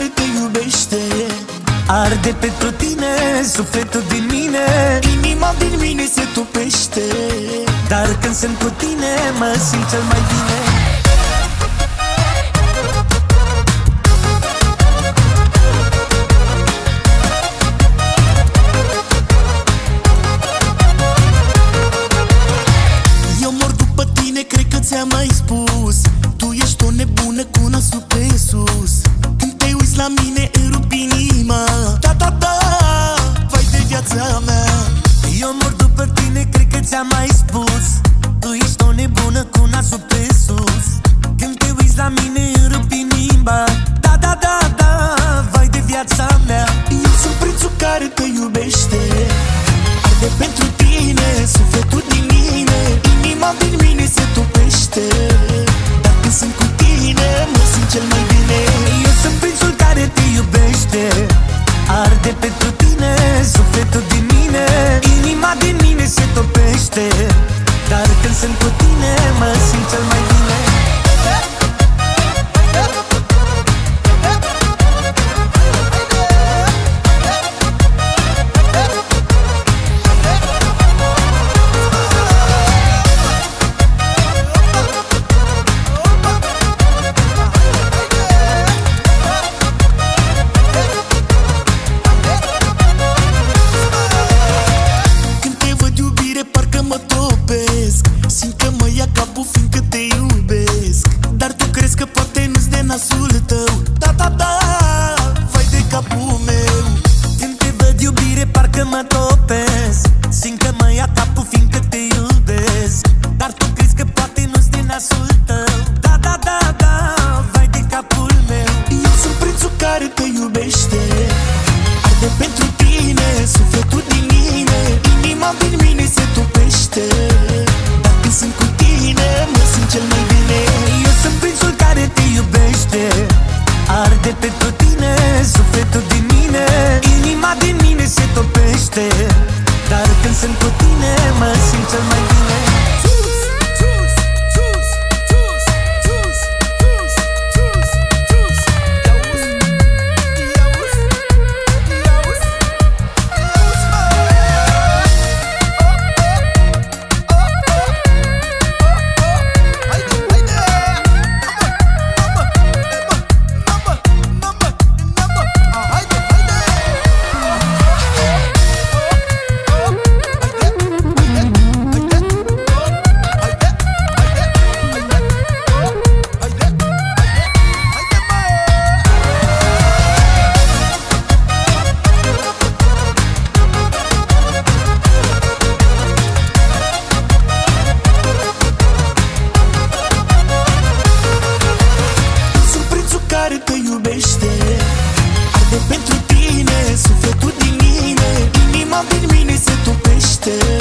care te iubește. Arde pentru tine sufletul din mine. Inima din mine se topește. Dar când sunt cu tine mă simt cel mai bine. iubește Arde pentru tine, sufletul din mine Inima din mine se topește doar te iubește. Arde pentru tine sufletul din mine Inima din mine se topește Dacă sunt cu tine mă simt cel mai bine. Eu sunt prințul care te iubește. Arde pentru tine sufletul din mine Inima din mine se topește. Dar când sunt cu tine mă simt cel mai bine. inima din mine se topește